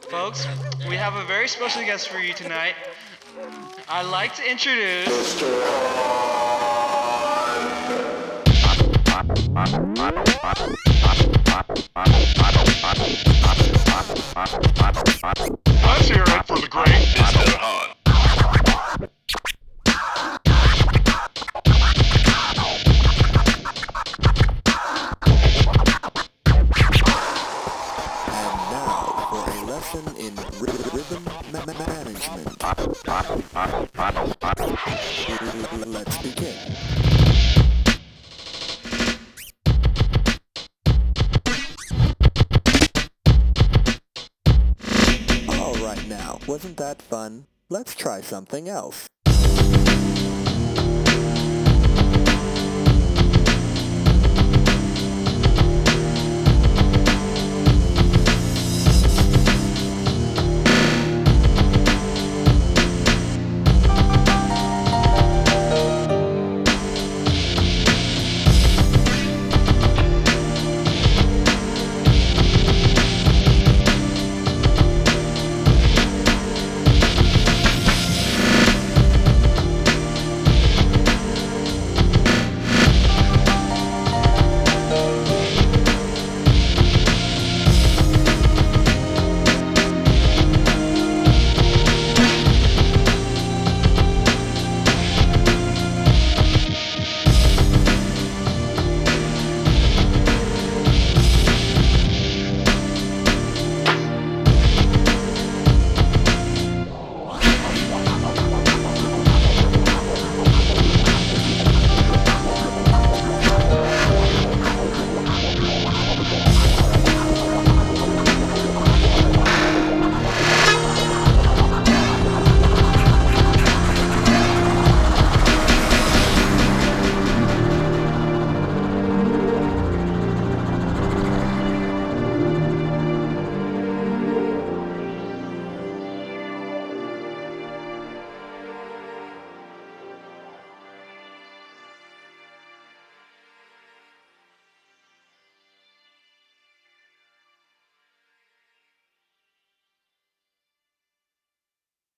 Folks, we have a very special guest for you tonight. I'd like to introduce. It for the great in rhythm ma- management. Let's begin. All right now, wasn't that fun? Let's try something else.